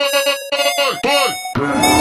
はい